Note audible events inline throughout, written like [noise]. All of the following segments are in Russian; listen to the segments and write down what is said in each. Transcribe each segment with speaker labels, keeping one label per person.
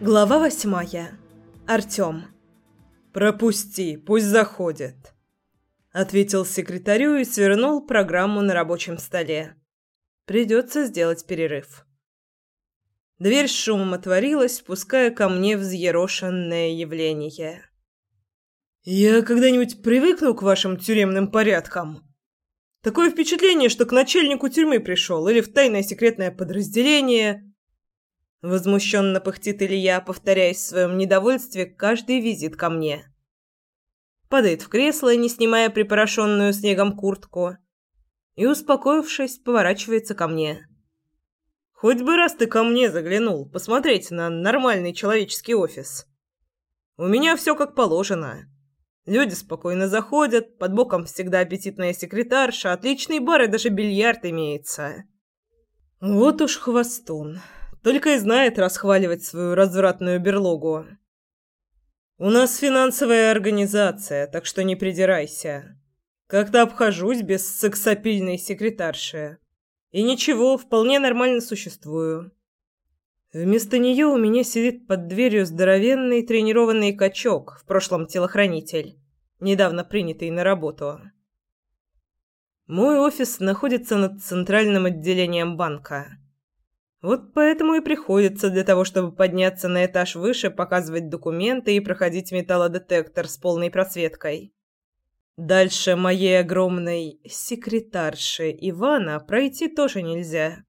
Speaker 1: Глава восьмая. Артём.
Speaker 2: «Пропусти, пусть заходит», — ответил секретарю и свернул программу на рабочем столе. Придется сделать перерыв. Дверь с шумом отворилась, пуская ко мне взъерошенное явление. «Я когда-нибудь привыкну к вашим тюремным порядкам?» Такое впечатление, что к начальнику тюрьмы пришел или в тайное секретное подразделение. Возмущенно пыхтит Илья, повторяясь в своем недовольстве каждый визит ко мне. Падает в кресло, не снимая припорошенную снегом куртку, и, успокоившись, поворачивается ко мне. «Хоть бы раз ты ко мне заглянул, посмотреть на нормальный человеческий офис. У меня все как положено. Люди спокойно заходят, под боком всегда аппетитная секретарша, отличный бар и даже бильярд имеется». Вот уж хвостун только и знает расхваливать свою развратную берлогу. У нас финансовая организация, так что не придирайся. Как-то обхожусь без сексапильной секретарши. И ничего, вполне нормально существую. Вместо нее у меня сидит под дверью здоровенный тренированный качок, в прошлом телохранитель, недавно принятый на работу. Мой офис находится над центральным отделением банка. Вот поэтому и приходится для того, чтобы подняться на этаж выше, показывать документы и проходить металлодетектор с полной просветкой. Дальше моей огромной секретарше Ивана пройти тоже нельзя.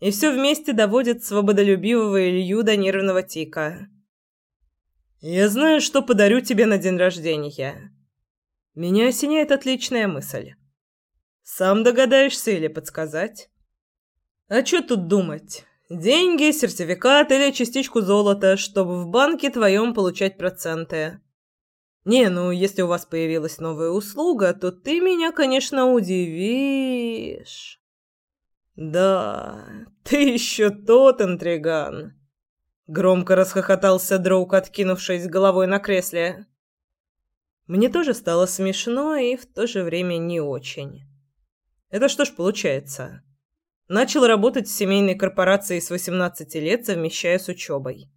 Speaker 2: И все вместе доводит свободолюбивого Илью до нервного тика. «Я знаю, что подарю тебе на день рождения». Меня осеняет отличная мысль. «Сам догадаешься или подсказать?» А что тут думать? Деньги, сертификат или частичку золота, чтобы в банке твоем получать проценты. Не, ну если у вас появилась новая услуга, то ты меня, конечно, удивишь. Да, ты еще тот интриган. Громко расхохотался друг, откинувшись головой на кресле. Мне тоже стало смешно и в то же время не очень. Это что ж получается? Начал работать в семейной корпорации с 18 лет, совмещая с учебой.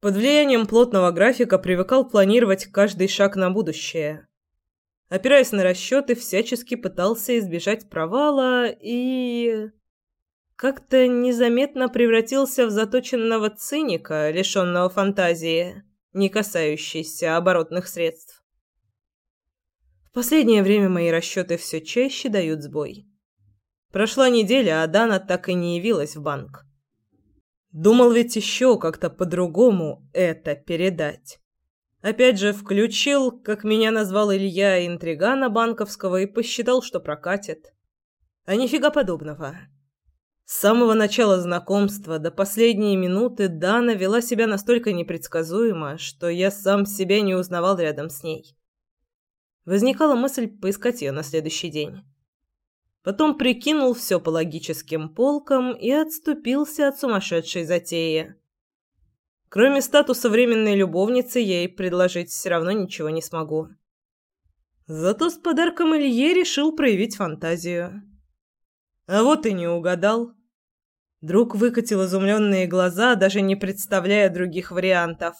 Speaker 2: Под влиянием плотного графика привыкал планировать каждый шаг на будущее. Опираясь на расчеты, всячески пытался избежать провала и... Как-то незаметно превратился в заточенного циника, лишенного фантазии, не касающейся оборотных средств. В последнее время мои расчеты все чаще дают сбой. Прошла неделя, а Дана так и не явилась в банк. Думал ведь еще как-то по-другому это передать. Опять же, включил, как меня назвал Илья, интригана банковского и посчитал, что прокатит. А нифига подобного. С самого начала знакомства до последней минуты Дана вела себя настолько непредсказуемо, что я сам себя не узнавал рядом с ней. Возникала мысль поискать ее на следующий день. Потом прикинул все по логическим полкам и отступился от сумасшедшей затеи. Кроме статуса временной любовницы, ей предложить все равно ничего не смогу. Зато с подарком Илье решил проявить фантазию. А вот и не угадал. Друг выкатил изумленные глаза, даже не представляя других вариантов.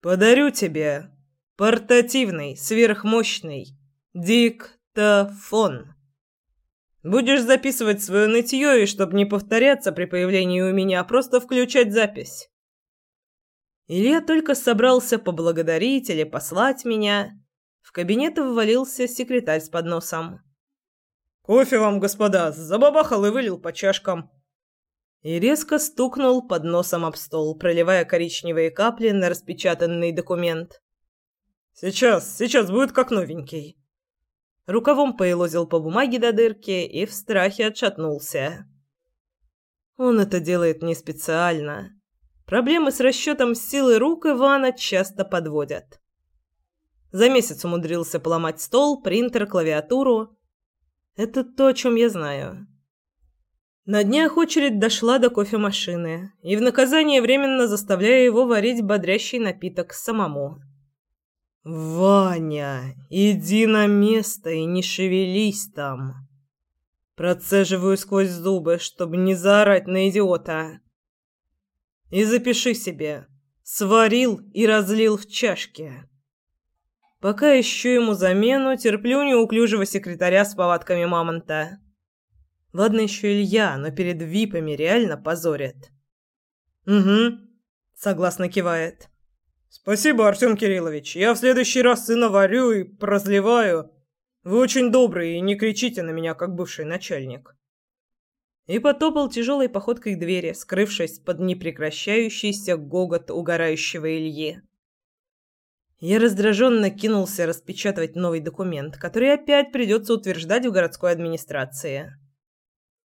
Speaker 2: «Подарю тебе портативный, сверхмощный диктофон». Будешь записывать свое нытье, и чтобы не повторяться при появлении у меня, просто включать запись. Илья только собрался поблагодарить или послать меня. В кабинет ввалился секретарь с подносом. «Кофе вам, господа!» Забабахал и вылил по чашкам. И резко стукнул под носом об стол, проливая коричневые капли на распечатанный документ. «Сейчас, сейчас будет как новенький рукавом поелозил по бумаге до дырки и в страхе отшатнулся. Он это делает не специально. Проблемы с расчетом силы рук Ивана часто подводят. За месяц умудрился поломать стол, принтер, клавиатуру. Это то, о чем я знаю. На днях очередь дошла до кофемашины, и в наказание временно заставляю его варить бодрящий напиток самому. «Ваня, иди на место и не шевелись там!» Процеживаю сквозь зубы, чтобы не заорать на идиота. И запиши себе. Сварил и разлил в чашке. Пока ищу ему замену, терплю неуклюжего секретаря с повадками мамонта. Ладно еще Илья, но перед випами реально позорит. «Угу», — согласно кивает. «Спасибо, Артем Кириллович. Я в следующий раз сына варю и прозливаю. Вы очень добрый и не кричите на меня, как бывший начальник». И потопал тяжелой походкой к двери, скрывшись под непрекращающийся гогот угорающего Ильи. Я раздраженно кинулся распечатывать новый документ, который опять придется утверждать в городской администрации.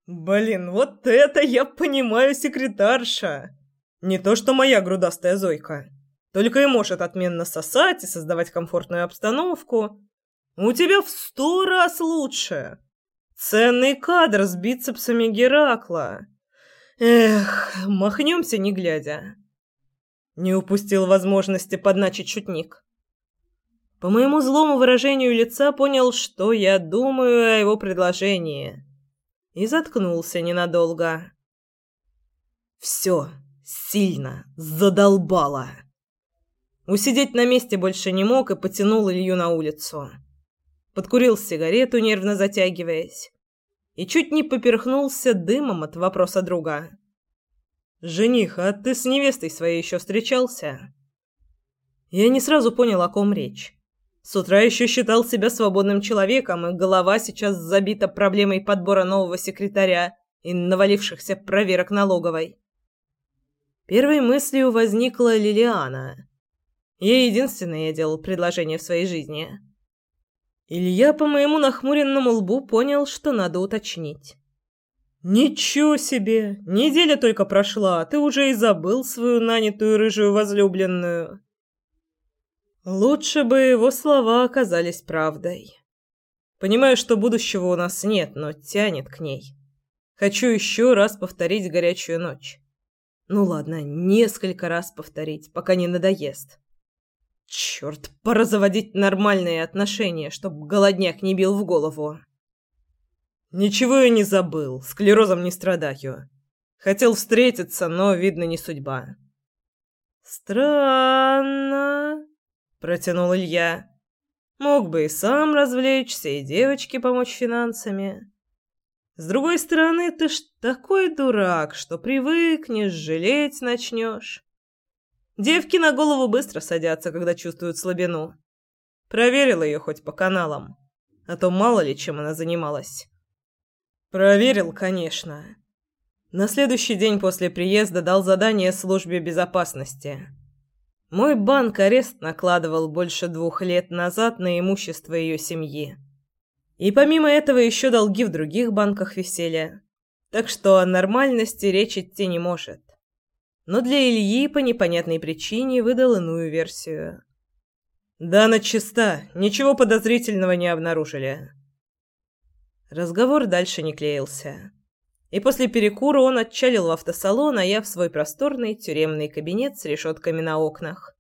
Speaker 2: Блин, вот это я понимаю, секретарша. Не то, что моя грудастая Зойка. Только и может отменно сосать и создавать комфортную обстановку. У тебя в сто раз лучше. Ценный кадр с бицепсами Геракла. Эх, махнемся не глядя. Не упустил возможности подначить шутник. По моему злому выражению лица понял, что я думаю о его предложении и заткнулся ненадолго. Все, сильно задолбало. Усидеть на месте больше не мог и потянул Илью на улицу. Подкурил сигарету, нервно затягиваясь, и чуть не поперхнулся дымом от вопроса друга. «Жених, а ты с невестой своей еще встречался?» Я не сразу понял, о ком речь. С утра еще считал себя свободным человеком, и голова сейчас забита проблемой подбора нового секретаря и навалившихся проверок налоговой. Первой мыслью возникла Лилиана. Ей единственное я делал предложение в своей жизни. Илья по моему нахмуренному лбу понял, что надо уточнить. «Ничего себе! Неделя только прошла, а ты уже и забыл свою нанятую рыжую возлюбленную!» Лучше бы его слова оказались правдой. Понимаю, что будущего у нас нет, но тянет к ней. Хочу еще раз повторить горячую ночь. Ну ладно, несколько раз повторить, пока не надоест. Черт, пора заводить нормальные отношения, чтобы голодняк не бил в голову. Ничего я не забыл, склерозом не страдаю. Хотел встретиться, но, видно, не судьба. Странно протянул Илья. Мог бы и сам развлечься, и девочке помочь финансами. С другой стороны, ты ж такой дурак, что привыкнешь, жалеть начнешь. Девки на голову быстро садятся, когда чувствуют слабину. Проверил ее хоть по каналам, а то мало ли чем она занималась. Проверил, конечно. На следующий день после приезда дал задание службе безопасности. Мой банк арест накладывал больше двух лет назад на имущество ее семьи. И помимо этого еще долги в других банках висели. Так что о нормальности речь идти не может. Но для Ильи по непонятной причине выдал иную версию. Да, на чиста, ничего подозрительного не обнаружили. Разговор дальше не клеился. И после перекура он отчалил в автосалон, а я в свой просторный тюремный кабинет с решетками на окнах.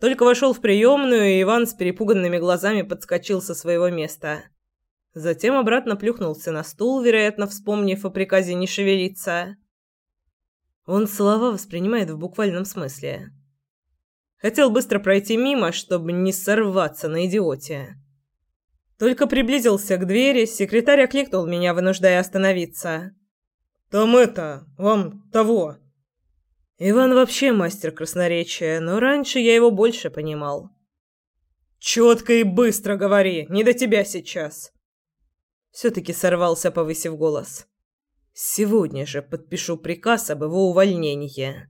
Speaker 2: Только вошел в приемную, и Иван с перепуганными глазами подскочил со своего места. Затем обратно плюхнулся на стул, вероятно, вспомнив о приказе не шевелиться. Он слова воспринимает в буквальном смысле. Хотел быстро пройти мимо, чтобы не сорваться на идиоте. Только приблизился к двери, секретарь окликнул меня, вынуждая остановиться. «Там это, вам того!» Иван вообще мастер красноречия, но раньше я его больше понимал. «Четко и быстро говори, не до тебя сейчас!» Все-таки сорвался, повысив голос. «Сегодня же подпишу приказ об его увольнении».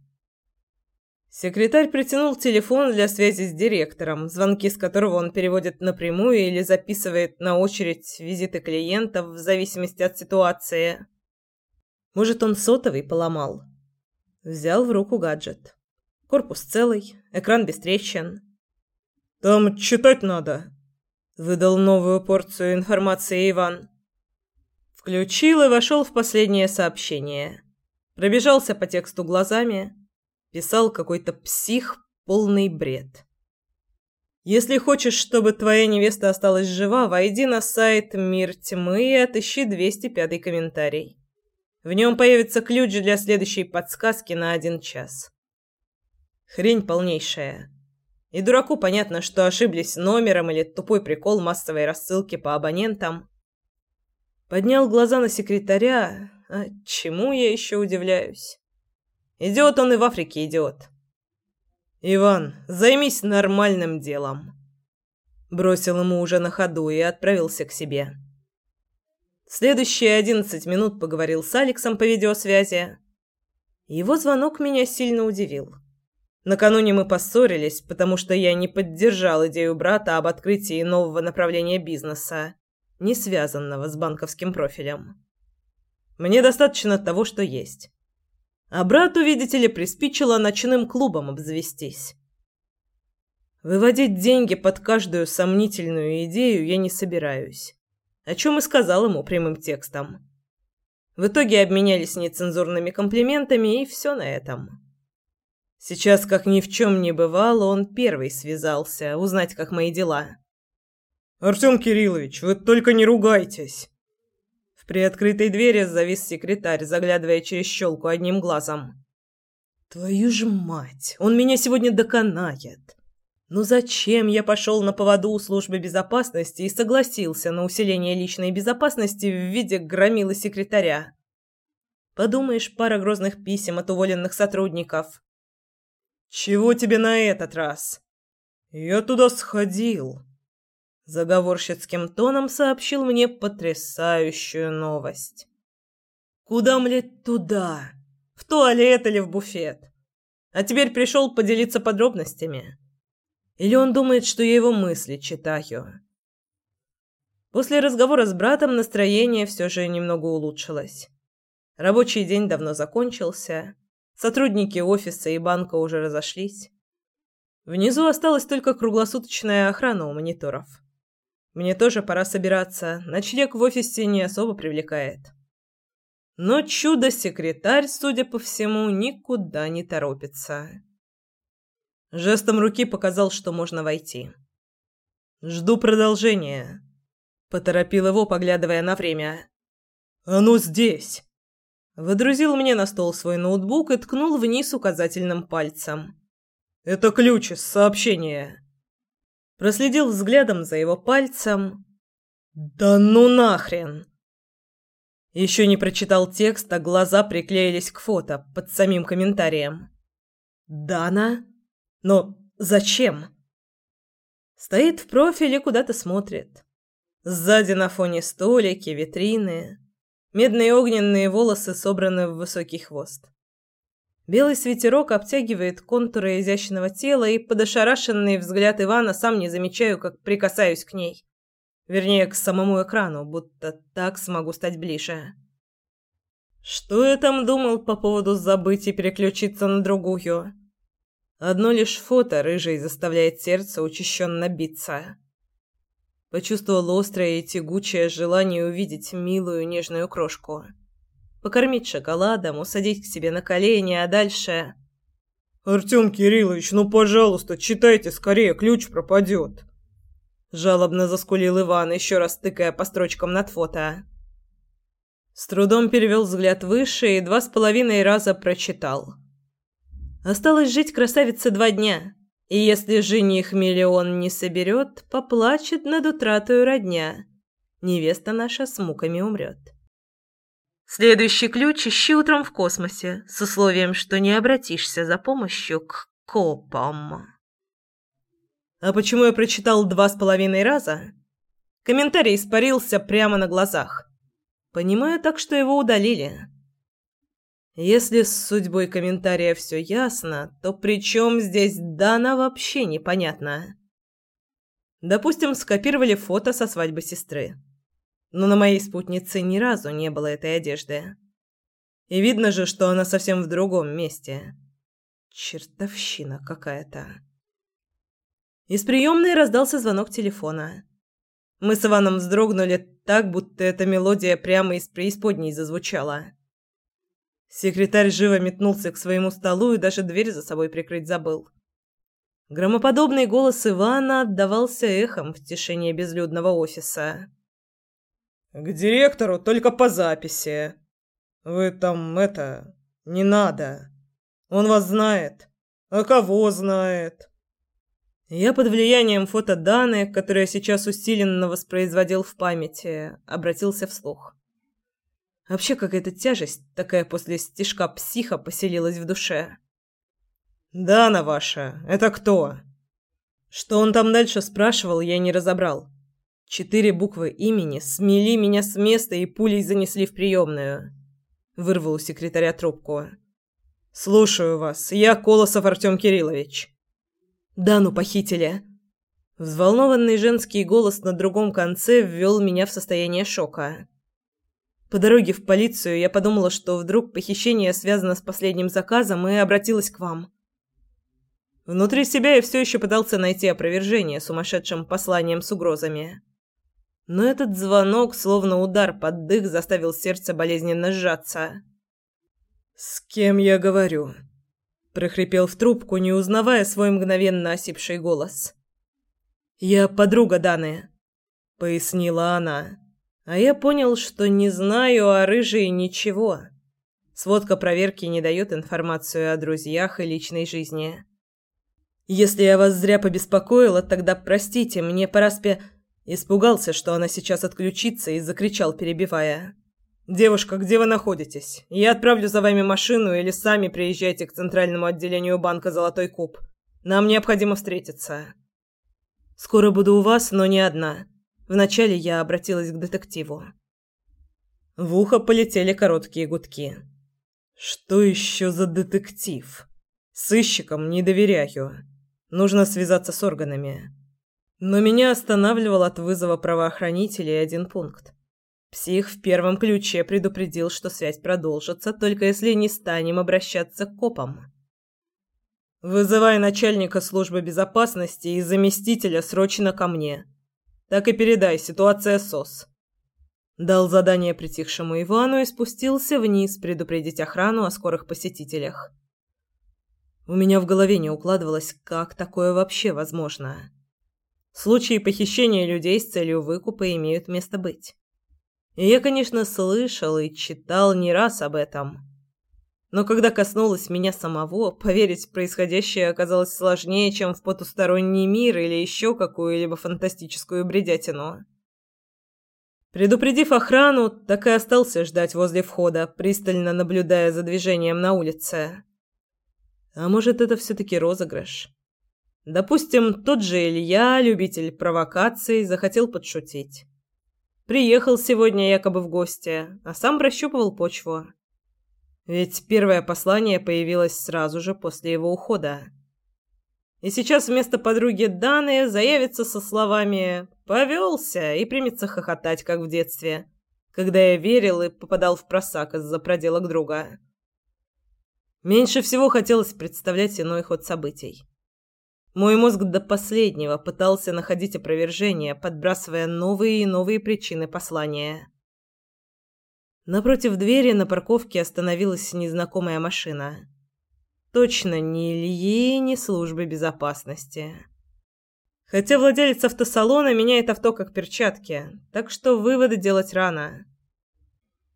Speaker 2: Секретарь протянул телефон для связи с директором, звонки с которого он переводит напрямую или записывает на очередь визиты клиентов в зависимости от ситуации. Может, он сотовый поломал? Взял в руку гаджет. Корпус целый, экран без трещин. «Там читать надо», — выдал новую порцию информации Иван. Включил и вошел в последнее сообщение. Пробежался по тексту глазами Писал какой-то псих, полный бред. Если хочешь, чтобы твоя невеста осталась жива, войди на сайт Мир Тьмы и отыщи 205 комментарий. В нем появится ключ для следующей подсказки на один час. Хрень полнейшая. И дураку понятно, что ошиблись номером или тупой прикол массовой рассылки по абонентам. Поднял глаза на секретаря. А чему я еще удивляюсь? Идиот он и в Африке идиот. «Иван, займись нормальным делом». Бросил ему уже на ходу и отправился к себе. Следующие одиннадцать минут поговорил с Алексом по видеосвязи. Его звонок меня сильно удивил. Накануне мы поссорились, потому что я не поддержал идею брата об открытии нового направления бизнеса, не связанного с банковским профилем. Мне достаточно того, что есть. А брату, видите ли, приспичило ночным клубом обзавестись. Выводить деньги под каждую сомнительную идею я не собираюсь. О чем и сказал ему прямым текстом. В итоге обменялись нецензурными комплиментами, и все на этом. Сейчас, как ни в чем не бывало, он первый связался, узнать, как мои дела. «Артем Кириллович, вы только не ругайтесь!» В приоткрытой двери завис секретарь, заглядывая через щелку одним глазом. «Твою же мать! Он меня сегодня доконает!» «Ну зачем я пошел на поводу у службы безопасности и согласился на усиление личной безопасности в виде громилы секретаря?» Подумаешь, пара грозных писем от уволенных сотрудников. «Чего тебе на этот раз?» «Я туда сходил», — заговорщицким тоном сообщил мне потрясающую новость. «Куда, млеть, туда? В туалет или в буфет? А теперь пришел поделиться подробностями. Или он думает, что я его мысли читаю?» После разговора с братом настроение все же немного улучшилось. Рабочий день давно закончился. Сотрудники офиса и банка уже разошлись. Внизу осталась только круглосуточная охрана у мониторов. Мне тоже пора собираться, ночлег в офисе не особо привлекает. Но чудо-секретарь, судя по всему, никуда не торопится. Жестом руки показал, что можно войти. «Жду продолжения», — поторопил его, поглядывая на время. «Оно здесь!» Выдрузил мне на стол свой ноутбук и ткнул вниз указательным пальцем. «Это ключ из сообщения». Проследил взглядом за его пальцем. «Да ну нахрен!» Еще не прочитал текст, а глаза приклеились к фото под самим комментарием. «Дана? Но зачем?» Стоит в профиле, куда-то смотрит. Сзади на фоне столики, витрины. Медные огненные волосы собраны в высокий хвост. Белый свитерок обтягивает контуры изящного тела, и под ошарашенный взгляд Ивана сам не замечаю, как прикасаюсь к ней. Вернее, к самому экрану, будто так смогу стать ближе. Что я там думал по поводу забыть и переключиться на другую? Одно лишь фото рыжей заставляет сердце учащенно биться. Почувствовал острое и тягучее желание увидеть милую нежную крошку. Покормить шоколадом, усадить к себе на колени, а дальше... «Артем Кириллович, ну, пожалуйста, читайте скорее, ключ пропадет!» Жалобно заскулил Иван, еще раз тыкая по строчкам над фото. С трудом перевел взгляд выше и два с половиной раза прочитал. «Осталось жить красавице два дня. И если жених миллион не соберет, поплачет над утратой родня. Невеста наша с муками умрет. Следующий ключ ищи утром в космосе, с условием, что не обратишься за помощью к копам. А почему я прочитал два с половиной раза? Комментарий испарился прямо на глазах. Понимаю так, что его удалили. Если с судьбой комментария все ясно, то при чем здесь Дана вообще непонятно. Допустим, скопировали фото со свадьбы сестры. Но на моей спутнице ни разу не было этой одежды. И видно же, что она совсем в другом месте. Чертовщина какая-то. Из приемной раздался звонок телефона. Мы с Иваном вздрогнули так, будто эта мелодия прямо из преисподней зазвучала. Секретарь живо метнулся к своему столу и даже дверь за собой прикрыть забыл. Громоподобный голос Ивана отдавался эхом в тишине безлюдного офиса. «К директору только по записи. Вы там это... Не надо. Он вас знает. А кого знает? Я под влиянием фотоданных, которые сейчас усиленно воспроизводил в памяти, обратился вслух. Вообще какая-то тяжесть такая после стишка психа поселилась в душе. «Дана ваша, это кто?» Что он там дальше спрашивал, я не разобрал. Четыре буквы имени смели меня с места и пулей занесли в приемную. Вырвал у секретаря трубку. «Слушаю вас. Я Колосов Артем Кириллович». «Дану похитили». Взволнованный женский голос на другом конце ввел меня в состояние шока. По дороге в полицию я подумала, что вдруг похищение связано с последним заказом и обратилась к вам. Внутри себя я все еще пытался найти опровержение сумасшедшим посланием с угрозами. Но этот звонок, словно удар под дых, заставил сердце болезненно сжаться. «С кем я говорю?» – прохрипел в трубку, не узнавая свой мгновенно осипший голос. «Я подруга Даны», – пояснила она. А я понял, что не знаю о рыжей ничего. Сводка проверки не дает информацию о друзьях и личной жизни. Если я вас зря побеспокоила, тогда простите, мне пора спе... Испугался, что она сейчас отключится и закричал, перебивая. «Девушка, где вы находитесь? Я отправлю за вами машину или сами приезжайте к центральному отделению банка «Золотой куб». Нам необходимо встретиться». «Скоро буду у вас, но не одна. Вначале я обратилась к детективу. В ухо полетели короткие гудки. Что еще за детектив? Сыщикам не доверяю. Нужно связаться с органами. Но меня останавливал от вызова правоохранителей один пункт. Псих в первом ключе предупредил, что связь продолжится, только если не станем обращаться к копам. «Вызывай начальника службы безопасности и заместителя срочно ко мне», так и передай, ситуация СОС. Дал задание притихшему Ивану и спустился вниз предупредить охрану о скорых посетителях. У меня в голове не укладывалось, как такое вообще возможно. Случаи похищения людей с целью выкупа имеют место быть. И я, конечно, слышал и читал не раз об этом. Но когда коснулось меня самого, поверить в происходящее оказалось сложнее, чем в потусторонний мир или еще какую-либо фантастическую бредятину. Предупредив охрану, так и остался ждать возле входа, пристально наблюдая за движением на улице. А может, это все-таки розыгрыш? Допустим, тот же Илья, любитель провокаций, захотел подшутить. Приехал сегодня якобы в гости, а сам прощупывал почву. Ведь первое послание появилось сразу же после его ухода. И сейчас вместо подруги Даны заявится со словами «повелся» и примется хохотать, как в детстве, когда я верил и попадал в просак из-за проделок друга. Меньше всего хотелось представлять иной ход событий. Мой мозг до последнего пытался находить опровержение, подбрасывая новые и новые причины послания. Напротив двери на парковке остановилась незнакомая машина. Точно ни Ильи, ни службы безопасности. Хотя владелец автосалона меняет авто как перчатки, так что выводы делать рано.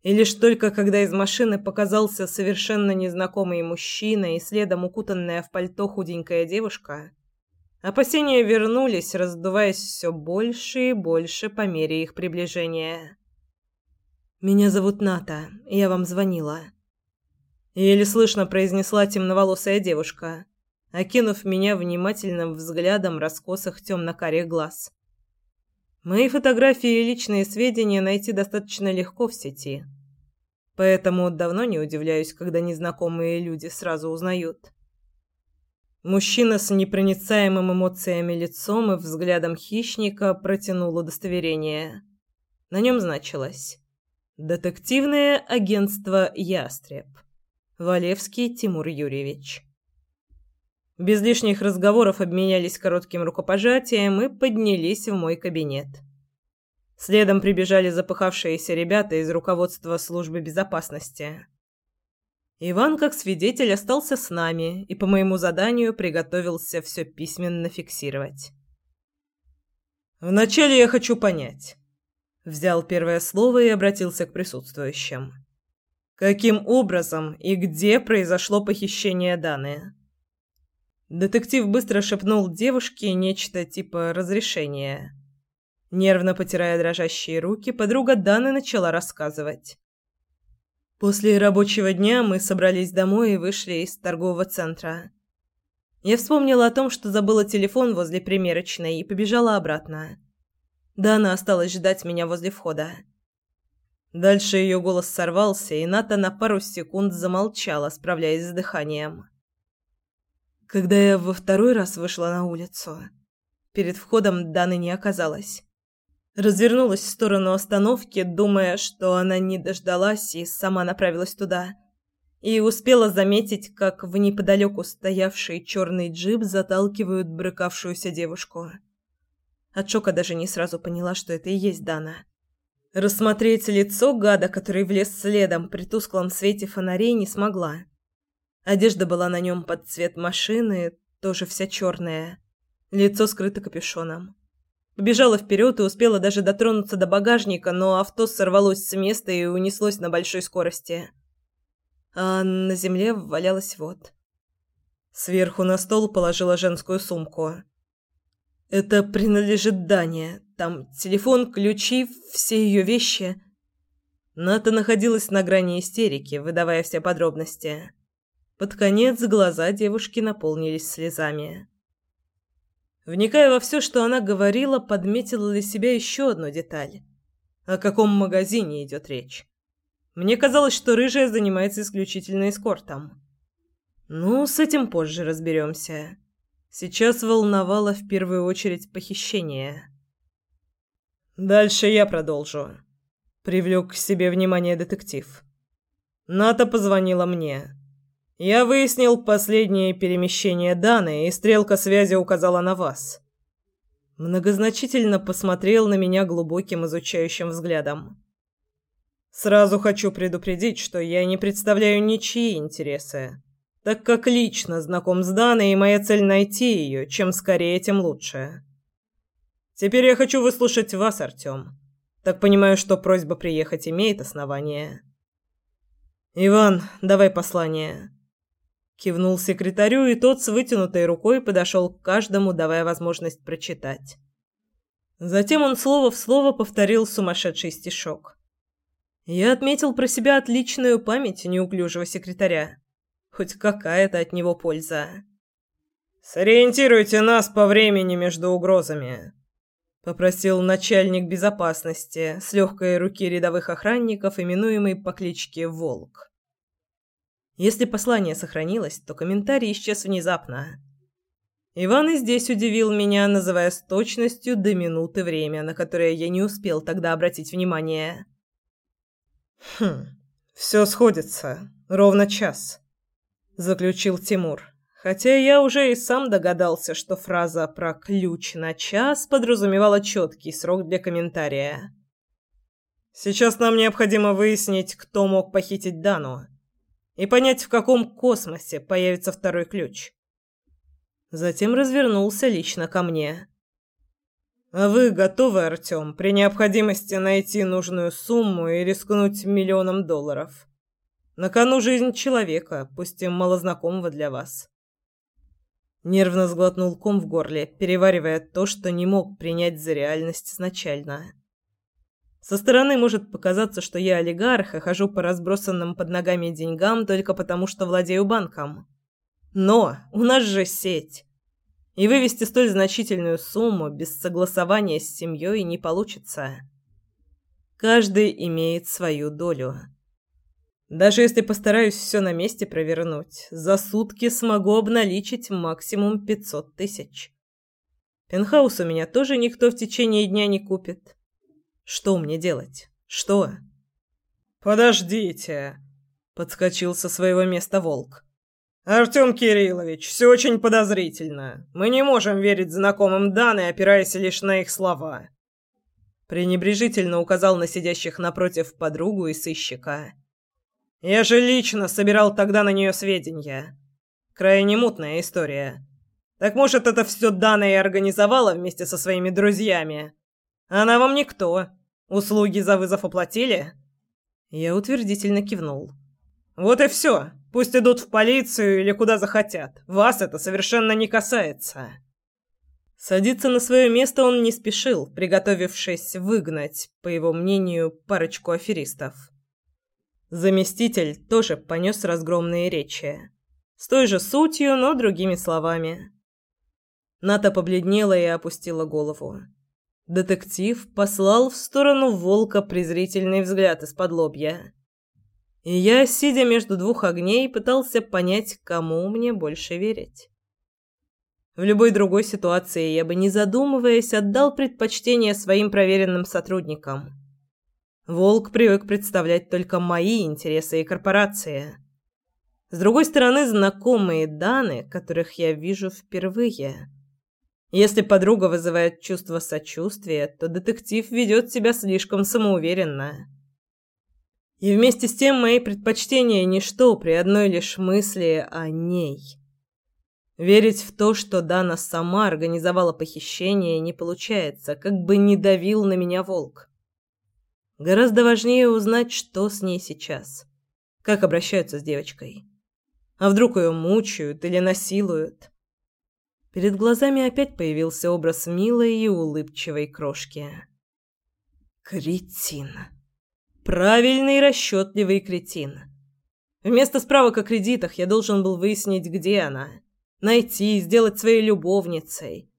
Speaker 2: И лишь только когда из машины показался совершенно незнакомый мужчина и следом укутанная в пальто худенькая девушка, опасения вернулись, раздуваясь все больше и больше по мере их приближения. «Меня зовут Ната, я вам звонила». Еле слышно произнесла темноволосая девушка, окинув меня внимательным взглядом раскосых темно-карих глаз. Мои фотографии и личные сведения найти достаточно легко в сети. Поэтому давно не удивляюсь, когда незнакомые люди сразу узнают. Мужчина с непроницаемым эмоциями лицом и взглядом хищника протянул удостоверение. На нем значилось Детективное агентство «Ястреб». Валевский Тимур Юрьевич. Без лишних разговоров обменялись коротким рукопожатием и поднялись в мой кабинет. Следом прибежали запыхавшиеся ребята из руководства службы безопасности. Иван, как свидетель, остался с нами и по моему заданию приготовился все письменно фиксировать. «Вначале я хочу понять, Взял первое слово и обратился к присутствующим. Каким образом и где произошло похищение Даны? Детектив быстро шепнул девушке нечто типа разрешения. Нервно потирая дрожащие руки, подруга Даны начала рассказывать. После рабочего дня мы собрались домой и вышли из торгового центра. Я вспомнила о том, что забыла телефон возле примерочной и побежала обратно. Дана осталась ждать меня возле входа. Дальше ее голос сорвался, и Ната на пару секунд замолчала, справляясь с дыханием. Когда я во второй раз вышла на улицу, перед входом Даны не оказалось. Развернулась в сторону остановки, думая, что она не дождалась и сама направилась туда. И успела заметить, как в неподалеку стоявший черный джип заталкивают брыкавшуюся девушку. От шока даже не сразу поняла, что это и есть Дана. Рассмотреть лицо гада, который влез следом при тусклом свете фонарей, не смогла. Одежда была на нем под цвет машины, тоже вся черная. Лицо скрыто капюшоном. Побежала вперед и успела даже дотронуться до багажника, но авто сорвалось с места и унеслось на большой скорости. А на земле валялась вот. Сверху на стол положила женскую сумку. Это принадлежит Дане. Там телефон, ключи, все ее вещи. Ната находилась на грани истерики, выдавая все подробности. Под конец глаза девушки наполнились слезами. Вникая во все, что она говорила, подметила для себя еще одну деталь. О каком магазине идет речь? Мне казалось, что рыжая занимается исключительно эскортом. Ну, с этим позже разберемся. Сейчас волновало в первую очередь похищение. Дальше я продолжу. Привлек к себе внимание детектив. Ната позвонила мне. Я выяснил последнее перемещение Даны, и стрелка связи указала на вас. Многозначительно посмотрел на меня глубоким изучающим взглядом. Сразу хочу предупредить, что я не представляю ничьи интересы, так как лично знаком с Даной, и моя цель найти ее, чем скорее, тем лучше. Теперь я хочу выслушать вас, Артем. Так понимаю, что просьба приехать имеет основание. Иван, давай послание. Кивнул секретарю, и тот с вытянутой рукой подошел к каждому, давая возможность прочитать. Затем он слово в слово повторил сумасшедший стишок. Я отметил про себя отличную память неуклюжего секретаря. Хоть какая-то от него польза. «Сориентируйте нас по времени между угрозами», — попросил начальник безопасности с легкой руки рядовых охранников, именуемый по кличке Волк. Если послание сохранилось, то комментарий исчез внезапно. Иван и здесь удивил меня, называя с точностью до минуты время, на которое я не успел тогда обратить внимание. «Хм, все сходится. Ровно час», — заключил Тимур. Хотя я уже и сам догадался, что фраза про «ключ на час» подразумевала четкий срок для комментария. «Сейчас нам необходимо выяснить, кто мог похитить Дану» и понять, в каком космосе появится второй ключ. Затем развернулся лично ко мне. «А вы готовы, Артем, при необходимости найти нужную сумму и рискнуть миллионом долларов? На кону жизнь человека, пусть и малознакомого для вас». Нервно сглотнул ком в горле, переваривая то, что не мог принять за реальность изначально. Со стороны может показаться, что я олигарх и хожу по разбросанным под ногами деньгам только потому, что владею банком. Но у нас же сеть. И вывести столь значительную сумму без согласования с семьей не получится. Каждый имеет свою долю. Даже если постараюсь все на месте провернуть, за сутки смогу обналичить максимум 500 тысяч. Пентхаус у меня тоже никто в течение дня не купит. Что мне делать? Что? Подождите, подскочил со своего места волк. Артём Кириллович, все очень подозрительно. Мы не можем верить знакомым Даны, опираясь лишь на их слова. Пренебрежительно указал на сидящих напротив подругу и сыщика. Я же лично собирал тогда на нее сведения. Крайне мутная история. Так может, это все Дана и организовала вместе со своими друзьями? Она вам никто. Услуги за вызов оплатили?» Я утвердительно кивнул. Вот и все. Пусть идут в полицию или куда захотят. Вас это совершенно не касается. Садиться на свое место он не спешил, приготовившись выгнать, по его мнению, парочку аферистов. Заместитель тоже понес разгромные речи. С той же сутью, но другими словами. Ната побледнела и опустила голову. Детектив послал в сторону волка презрительный взгляд из-под лобья. И я, сидя между двух огней, пытался понять, кому мне больше верить. В любой другой ситуации я бы, не задумываясь, отдал предпочтение своим проверенным сотрудникам. Волк привык представлять только мои интересы и корпорации. С другой стороны, знакомые Даны, которых я вижу впервые. Если подруга вызывает чувство сочувствия, то детектив ведет себя слишком самоуверенно. И вместе с тем мои предпочтения ничто при одной лишь мысли о ней. Верить в то, что Дана сама организовала похищение, не получается, как бы не давил на меня волк. Гораздо важнее узнать, что с ней сейчас. Как обращаются с девочкой. А вдруг ее мучают или насилуют? Перед глазами опять появился образ милой и улыбчивой крошки. Кретин. Правильный расчетливый кретин. Вместо справок о кредитах я должен был выяснить, где она. Найти, сделать своей любовницей.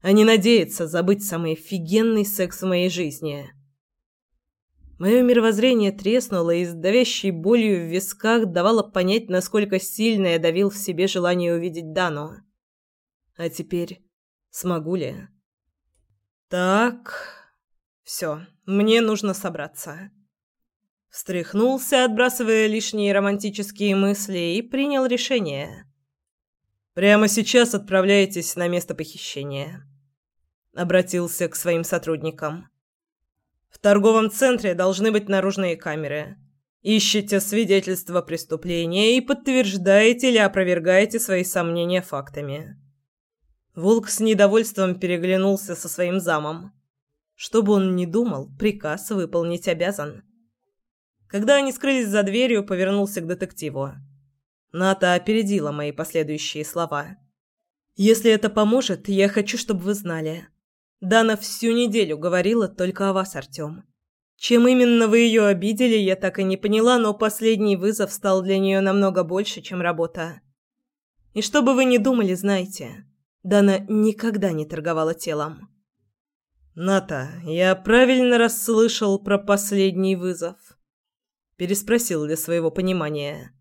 Speaker 2: А не надеяться забыть самый офигенный секс в моей жизни. Мое мировоззрение треснуло и с давящей болью в висках давало понять, насколько сильно я давил в себе желание увидеть Дану. А теперь смогу ли? Так, все, мне нужно собраться. Встряхнулся, отбрасывая лишние романтические мысли, и принял решение. «Прямо сейчас отправляйтесь на место похищения», — обратился к своим сотрудникам. «В торговом центре должны быть наружные камеры. Ищите свидетельства преступления и подтверждаете или опровергаете свои сомнения фактами». Волк с недовольством переглянулся со своим замом. Что бы он ни думал, приказ выполнить обязан. Когда они скрылись за дверью, повернулся к детективу. Ната опередила мои последующие слова. «Если это поможет, я хочу, чтобы вы знали. Дана всю неделю говорила только о вас, Артём. Чем именно вы ее обидели, я так и не поняла, но последний вызов стал для нее намного больше, чем работа. И что бы вы ни думали, знайте, Дана никогда не торговала телом». «Ната, я правильно расслышал про последний вызов?» переспросил для своего понимания.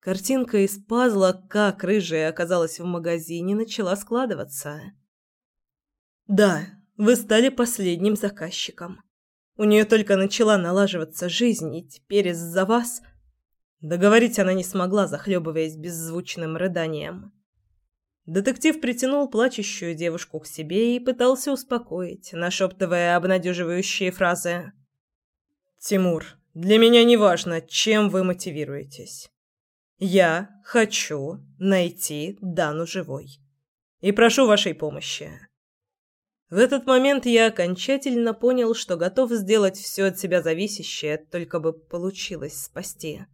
Speaker 2: Картинка из пазла, как рыжая оказалась в магазине, начала складываться. Да, вы стали последним заказчиком. У нее только начала налаживаться жизнь, и теперь из-за вас договорить она не смогла, захлебываясь беззвучным рыданием. Детектив притянул плачущую девушку к себе и пытался успокоить, нашептывая обнадеживающие фразы. «Тимур, для меня не важно, чем вы мотивируетесь. Я хочу найти Дану живой. И прошу вашей помощи. В этот момент я окончательно понял, что готов сделать все от себя зависящее, только бы получилось спасти.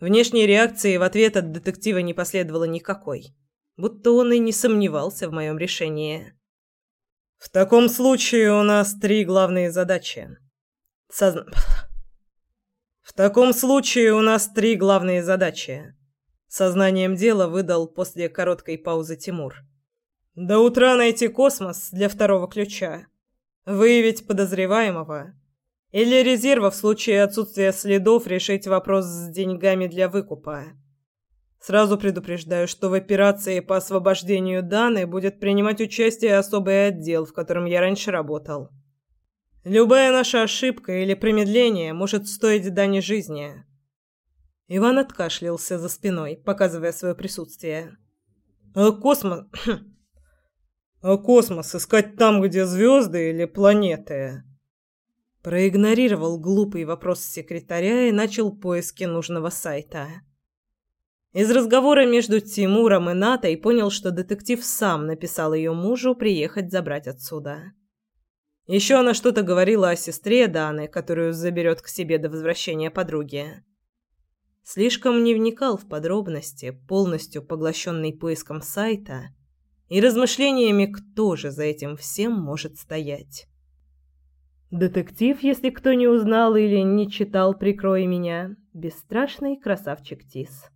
Speaker 2: Внешней реакции в ответ от детектива не последовало никакой, будто он и не сомневался в моем решении. В таком случае у нас три главные задачи. Созна... [laughs] В таком случае у нас три главные задачи. Сознанием дела выдал после короткой паузы Тимур. До утра найти космос для второго ключа. Выявить подозреваемого. Или резерва в случае отсутствия следов решить вопрос с деньгами для выкупа. Сразу предупреждаю, что в операции по освобождению Даны будет принимать участие особый отдел, в котором я раньше работал. Любая наша ошибка или промедление может стоить дани жизни. Иван откашлялся за спиной, показывая свое присутствие. А космос... а [clears throat] космос искать там, где звезды или планеты? Проигнорировал глупый вопрос секретаря и начал поиски нужного сайта. Из разговора между Тимуром и Натой понял, что детектив сам написал ее мужу приехать забрать отсюда. Еще она что-то говорила о сестре Даны, которую заберет к себе до возвращения подруги. Слишком не вникал в подробности, полностью поглощенный поиском сайта и размышлениями, кто же за этим всем может стоять. Детектив, если кто не узнал или не читал «Прикрой меня», бесстрашный красавчик Тис.